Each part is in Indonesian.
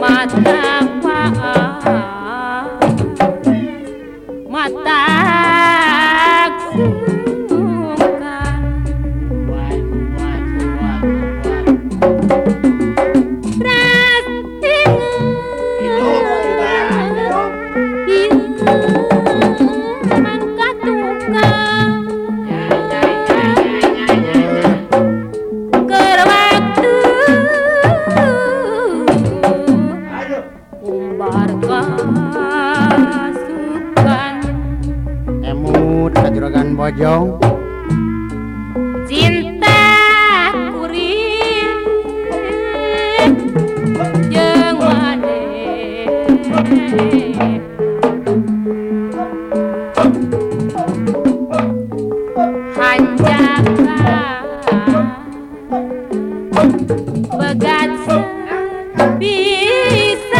Mata bojong cinta kuring jeung maneh hanjaka begat bisa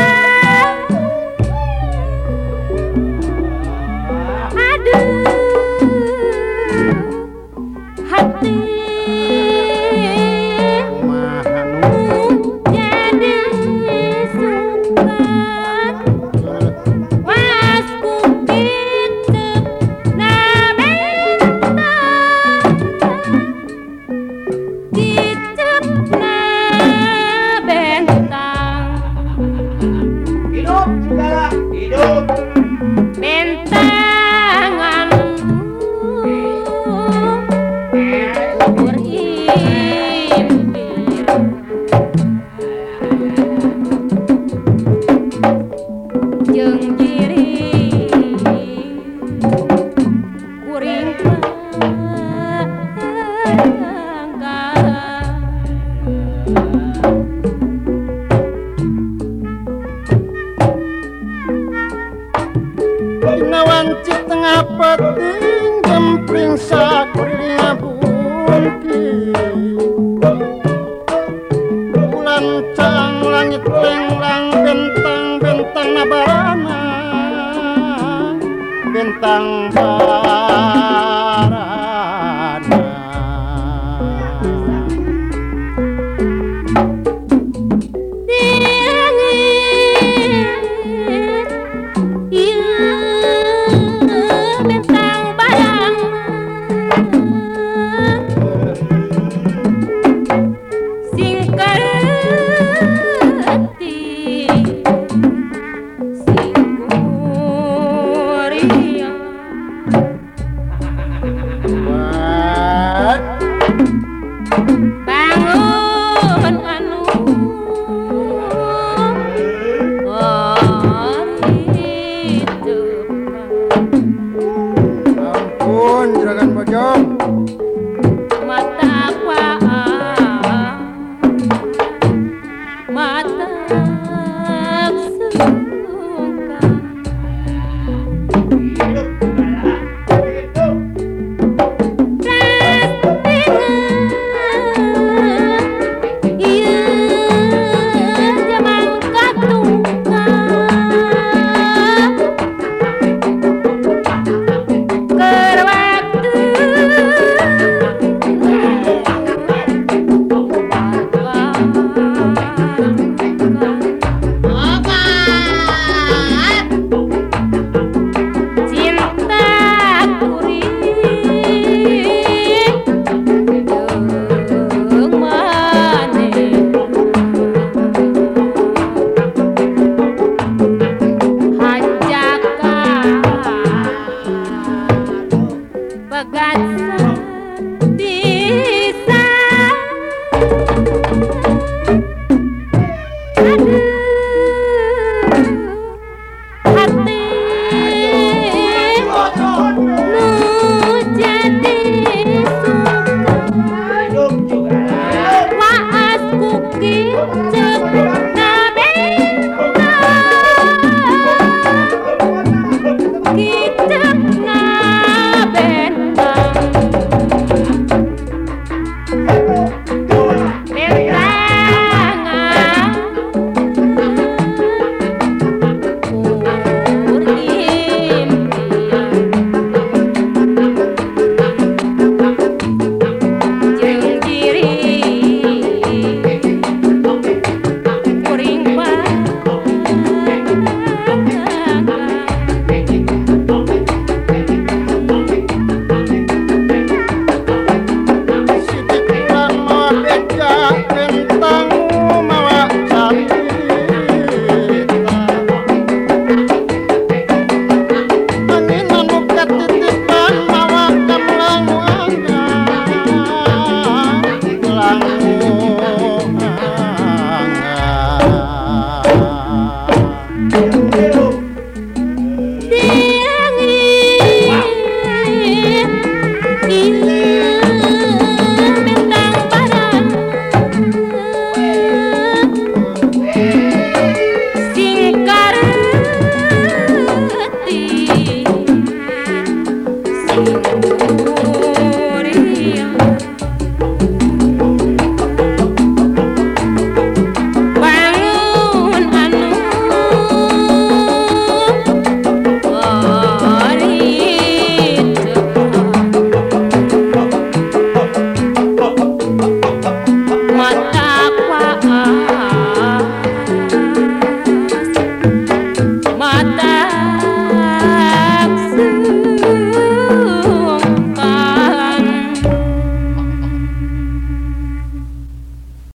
当 Sure.